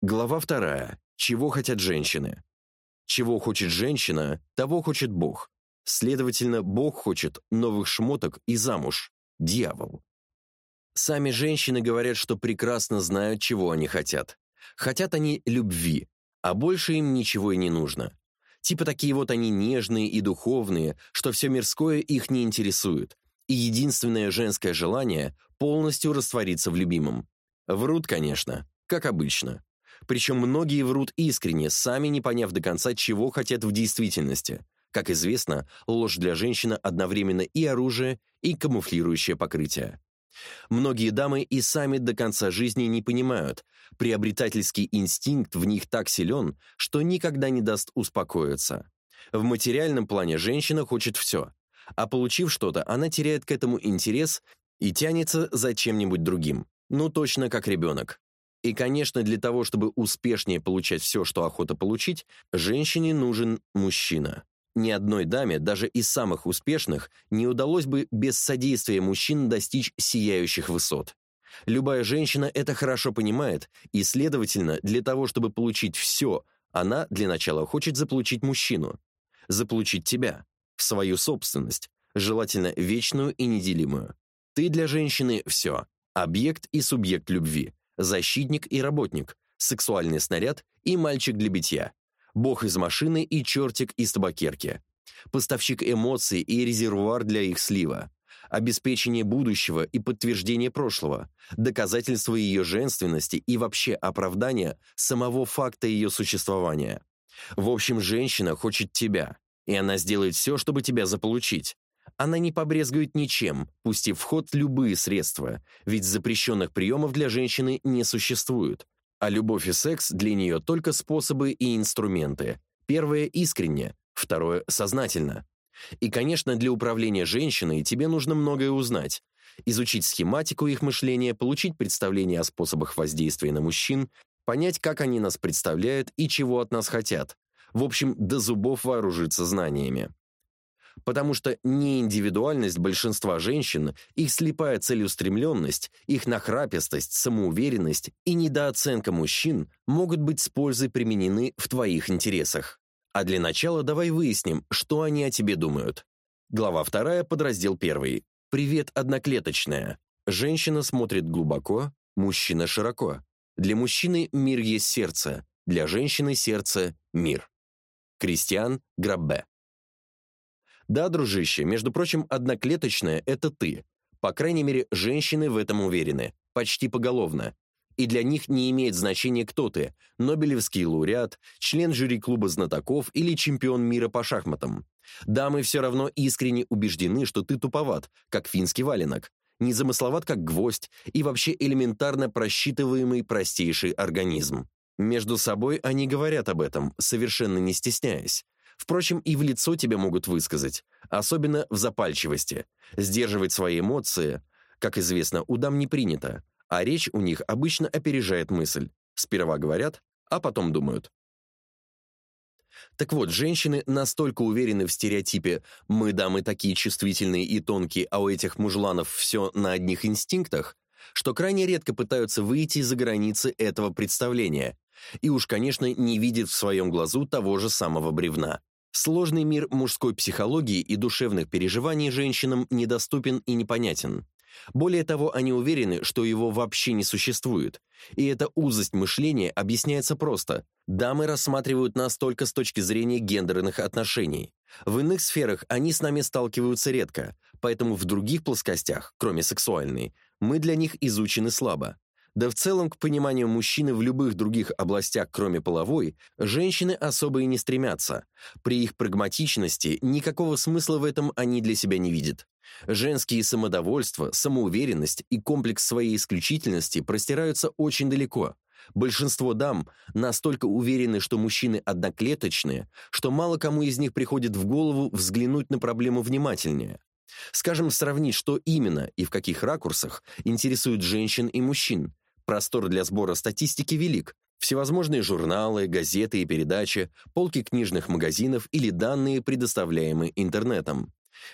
Глава вторая. Чего хотят женщины? Чего хочет женщина, того хочет Бог. Следовательно, Бог хочет новых шмоток и замуж. Дьявол. Сами женщины говорят, что прекрасно знают, чего они хотят. Хотят они любви, а больше им ничего и не нужно. Типа такие вот они нежные и духовные, что все мирское их не интересует. И единственное женское желание – полностью раствориться в любимом. Врут, конечно, как обычно. Причем многие врут искренне, сами не поняв до конца, чего хотят в действительности. Как известно, ложь для женщины одновременно и оружие, и камуфлирующее покрытие. Многие дамы и сами до конца жизни не понимают, приобретательский инстинкт в них так силен, что никогда не даст успокоиться. В материальном плане женщина хочет все, а получив что-то, она теряет к этому интерес и тянется за чем-нибудь другим, ну точно как ребенок. И, конечно, для того, чтобы успешнее получать все, что охота получить, женщине нужен мужчина. Ни одной даме, даже из самых успешных, не удалось бы без содействия мужчин достичь сияющих высот. Любая женщина это хорошо понимает, и, следовательно, для того, чтобы получить все, она для начала хочет заполучить мужчину. Заполучить тебя, в свою собственность, желательно вечную и неделимую. Ты для женщины все, объект и субъект любви, защитник и работник, сексуальный снаряд и мальчик для битья, бог из машины и чертик из табакерки, поставщик эмоций и резервуар для их слива, обеспечение будущего и подтверждение прошлого, доказательство ее женственности и вообще оправдание самого факта ее существования. В общем, женщина хочет тебя, и она сделает все, чтобы тебя заполучить. Она не побрезгует ничем, пустив в ход любые средства, ведь запрещенных приемов для женщины не существует. А любовь и секс для нее только способы и инструменты. Первое искренне, второе сознательно. И, конечно, для управления женщиной тебе нужно многое узнать. Изучить схематику их мышления, получить представление о способах воздействия на мужчин, понять, как они нас представляют и чего от нас хотят. В общем, до зубов вооружиться знаниями потому что неиндивидуальность большинства женщин, их слепая целеустремленность, их нахрапистость, самоуверенность и недооценка мужчин могут быть с пользой применены в твоих интересах. А для начала давай выясним, что они о тебе думают. Глава 2, подраздел 1. Привет, одноклеточная. Женщина смотрит глубоко, мужчина широко. Для мужчины мир есть сердце, для женщины сердце – мир. Кристиан Граббе да, дружище, между прочим, одноклеточная – это ты. По крайней мере, женщины в этом уверены. Почти поголовно. И для них не имеет значения, кто ты – Нобелевский лауреат, член жюри клуба знатоков или чемпион мира по шахматам. Дамы все равно искренне убеждены, что ты туповат, как финский валенок, незамысловат, как гвоздь, и вообще элементарно просчитываемый простейший организм. Между собой они говорят об этом, совершенно не стесняясь. Впрочем, и в лицо тебе могут высказать, особенно в запальчивости. Сдерживать свои эмоции, как известно, у дам не принято, а речь у них обычно опережает мысль. Сперва говорят, а потом думают. Так вот, женщины настолько уверены в стереотипе «мы, дамы, такие чувствительные и тонкие, а у этих мужланов все на одних инстинктах», что крайне редко пытаются выйти за границы этого представления и уж, конечно, не видят в своем глазу того же самого бревна. Сложный мир мужской психологии и душевных переживаний женщинам недоступен и непонятен. Более того, они уверены, что его вообще не существует. И эта узость мышления объясняется просто. Дамы рассматривают нас только с точки зрения гендерных отношений. В иных сферах они с нами сталкиваются редко, поэтому в других плоскостях, кроме сексуальной, мы для них изучены слабо. Да в целом к пониманию мужчины в любых других областях, кроме половой, женщины особо и не стремятся. При их прагматичности никакого смысла в этом они для себя не видят. Женские самодовольство, самоуверенность и комплекс своей исключительности простираются очень далеко. Большинство дам настолько уверены, что мужчины одноклеточные, что мало кому из них приходит в голову взглянуть на проблему внимательнее. Скажем, сравнить, что именно и в каких ракурсах интересует женщин и мужчин, Простор для сбора статистики велик. Всевозможные журналы, газеты и передачи, полки книжных магазинов или данные, предоставляемые интернетом.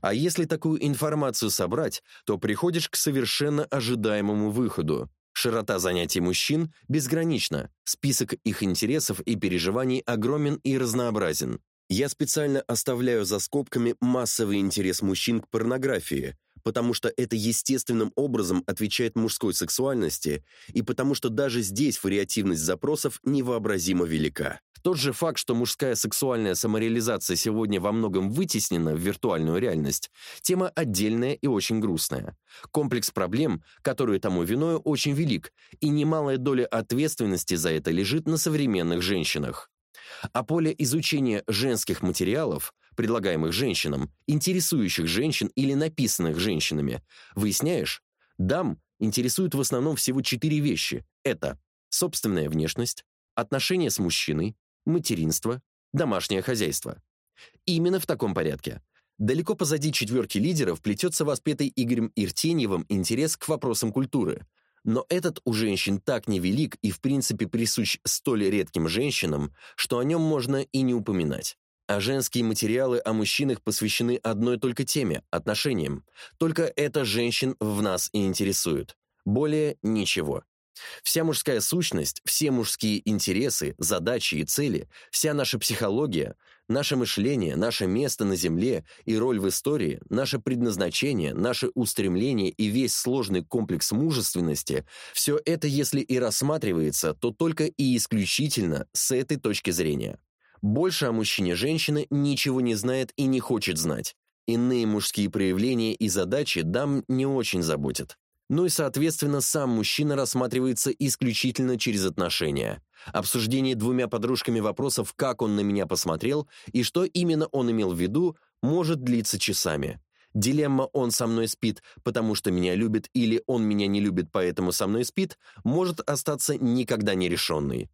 А если такую информацию собрать, то приходишь к совершенно ожидаемому выходу. Широта занятий мужчин безгранична, список их интересов и переживаний огромен и разнообразен. Я специально оставляю за скобками массовый интерес мужчин к порнографии, потому что это естественным образом отвечает мужской сексуальности и потому что даже здесь вариативность запросов невообразимо велика. Тот же факт, что мужская сексуальная самореализация сегодня во многом вытеснена в виртуальную реальность, тема отдельная и очень грустная. Комплекс проблем, которые тому виною, очень велик, и немалая доля ответственности за это лежит на современных женщинах. А поле изучения женских материалов, предлагаемых женщинам, интересующих женщин или написанных женщинами, выясняешь, дам интересуют в основном всего четыре вещи. Это собственная внешность, отношения с мужчиной, материнство, домашнее хозяйство. Именно в таком порядке. Далеко позади четверки лидеров плетется воспетый Игорем Иртеньевым интерес к вопросам культуры, но этот у женщин так невелик и в принципе присущ столь редким женщинам, что о нем можно и не упоминать. А женские материалы о мужчинах посвящены одной только теме – отношениям. Только это женщин в нас и интересует. Более ничего. Вся мужская сущность, все мужские интересы, задачи и цели, вся наша психология, наше мышление, наше место на Земле и роль в истории, наше предназначение, наше устремление и весь сложный комплекс мужественности – все это, если и рассматривается, то только и исключительно с этой точки зрения. Больше о мужчине женщина ничего не знает и не хочет знать. Иные мужские проявления и задачи дам не очень заботят. Ну и, соответственно, сам мужчина рассматривается исключительно через отношения. Обсуждение двумя подружками вопросов, как он на меня посмотрел и что именно он имел в виду, может длиться часами. Дилемма «он со мной спит, потому что меня любит» или «он меня не любит, поэтому со мной спит» может остаться никогда не решенной.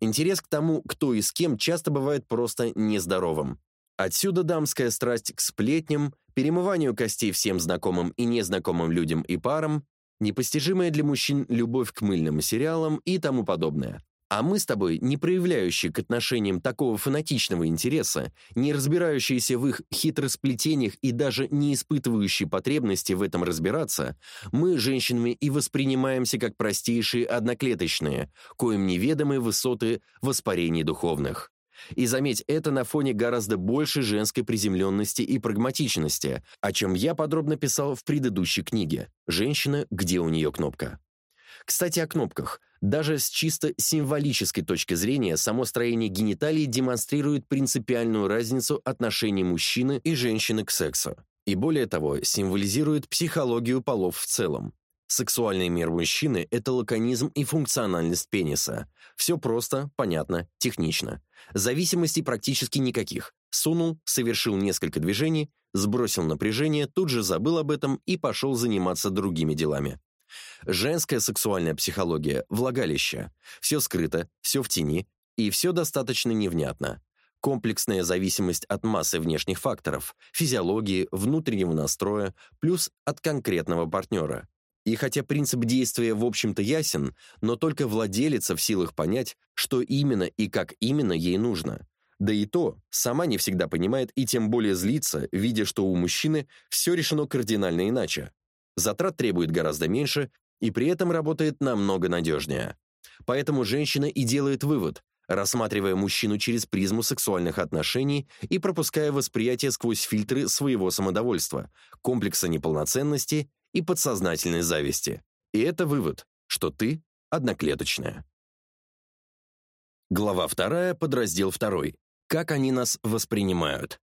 Интерес к тому, кто и с кем, часто бывает просто нездоровым. Отсюда дамская страсть к сплетням, перемыванию костей всем знакомым и незнакомым людям и парам, непостижимая для мужчин любовь к мыльным сериалам и тому подобное. А мы с тобой, не проявляющие к отношениям такого фанатичного интереса, не разбирающиеся в их хитросплетениях и даже не испытывающие потребности в этом разбираться, мы женщинами и воспринимаемся как простейшие одноклеточные, коим неведомы высоты воспарений духовных. И заметь, это на фоне гораздо большей женской приземленности и прагматичности, о чем я подробно писал в предыдущей книге «Женщина, где у нее кнопка?». Кстати, о кнопках. Даже с чисто символической точки зрения само строение гениталий демонстрирует принципиальную разницу отношений мужчины и женщины к сексу. И более того, символизирует психологию полов в целом. Сексуальный мир мужчины – это лаконизм и функциональность пениса. Все просто, понятно, технично. Зависимостей практически никаких. Сунул, совершил несколько движений, сбросил напряжение, тут же забыл об этом и пошел заниматься другими делами. Женская сексуальная психология – влагалище. Все скрыто, все в тени, и все достаточно невнятно. Комплексная зависимость от массы внешних факторов, физиологии, внутреннего настроя, плюс от конкретного партнера. И хотя принцип действия в общем-то ясен, но только владелица в силах понять, что именно и как именно ей нужно. Да и то, сама не всегда понимает и тем более злится, видя, что у мужчины все решено кардинально иначе. Затрат требует гораздо меньше и при этом работает намного надежнее. Поэтому женщина и делает вывод, рассматривая мужчину через призму сексуальных отношений и пропуская восприятие сквозь фильтры своего самодовольства, комплекса неполноценности и подсознательной зависти. И это вывод, что ты одноклеточная. Глава вторая, подраздел второй. Как они нас воспринимают.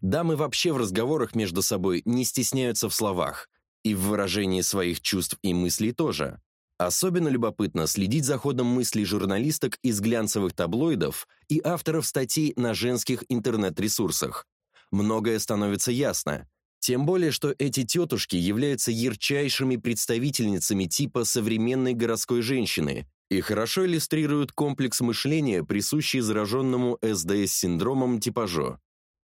Дамы вообще в разговорах между собой не стесняются в словах, и в выражении своих чувств и мыслей тоже. Особенно любопытно следить за ходом мыслей журналисток из глянцевых таблоидов и авторов статей на женских интернет-ресурсах. Многое становится ясно. Тем более, что эти тетушки являются ярчайшими представительницами типа современной городской женщины и хорошо иллюстрируют комплекс мышления, присущий зараженному СДС-синдромом типажу.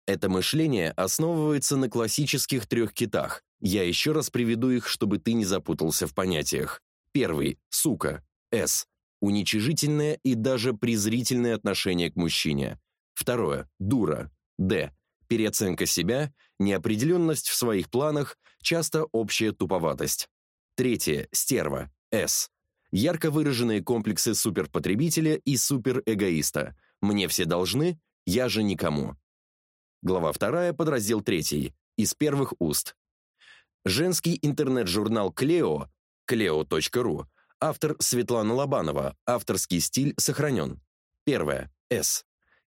Это мышление основывается на классических трех китах. Я еще раз приведу их, чтобы ты не запутался в понятиях. Первый – сука, С. Уничижительное и даже презрительное отношение к мужчине. Второе – дура, Д переоценка себя, неопределенность в своих планах, часто общая туповатость. Третье – стерва, С. Ярко выраженные комплексы суперпотребителя и суперэгоиста. Мне все должны, я же никому. Глава 2, подраздел 3. Из первых уст. Женский интернет-журнал «Клео» cleo.ru Автор Светлана Лобанова. Авторский стиль сохранен. Первое. С.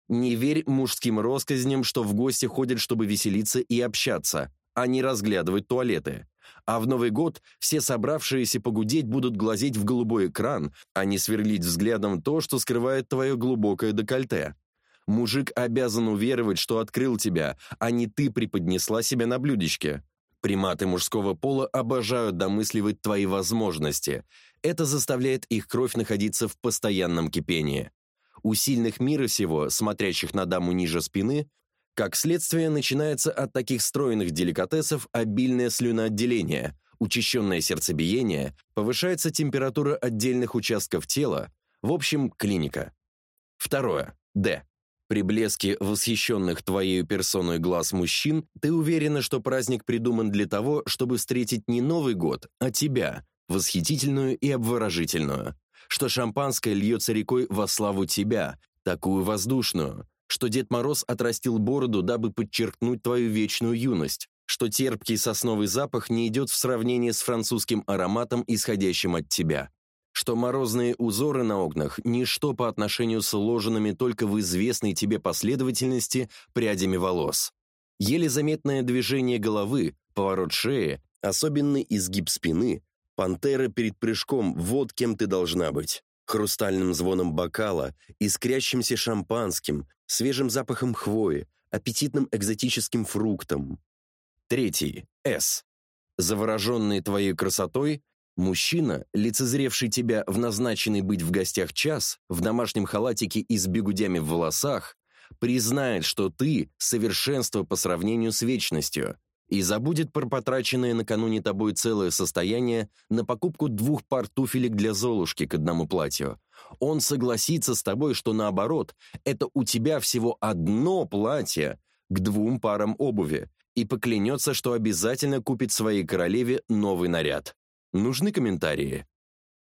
Не верь мужским россказням, что в гости ходят, чтобы веселиться и общаться, а не разглядывать туалеты. А в Новый год все собравшиеся погудеть будут глазеть в голубой экран, а не сверлить взглядом то, что скрывает твое глубокое декольте. Мужик обязан уверовать, что открыл тебя, а не ты преподнесла себя на блюдечке. Приматы мужского пола обожают домысливать твои возможности. Это заставляет их кровь находиться в постоянном кипении. У сильных мира сего, смотрящих на даму ниже спины, как следствие, начинается от таких стройных деликатесов обильное слюноотделение, учащенное сердцебиение, повышается температура отдельных участков тела, в общем, клиника. Второе. Д. При блеске восхищенных твоей персоной глаз мужчин ты уверена, что праздник придуман для того, чтобы встретить не Новый год, а тебя, восхитительную и обворожительную. Что шампанское льется рекой во славу тебя, такую воздушную, что Дед Мороз отрастил бороду, дабы подчеркнуть твою вечную юность, что терпкий сосновый запах не идет в сравнение с французским ароматом, исходящим от тебя, что морозные узоры на окнах – ничто по отношению с уложенными только в известной тебе последовательности прядями волос. Еле заметное движение головы, поворот шеи, особенный изгиб спины Пантера перед прыжком, вот кем ты должна быть. Хрустальным звоном бокала, искрящимся шампанским, свежим запахом хвои, аппетитным экзотическим фруктом. Третий. С. Завороженный твоей красотой, мужчина, лицезревший тебя в назначенный быть в гостях час, в домашнем халатике и с бегудями в волосах, признает, что ты — совершенство по сравнению с вечностью — и забудет про потраченное накануне тобой целое состояние на покупку двух пар туфелек для Золушки к одному платью. Он согласится с тобой, что наоборот, это у тебя всего одно платье к двум парам обуви, и поклянется, что обязательно купит своей королеве новый наряд. Нужны комментарии?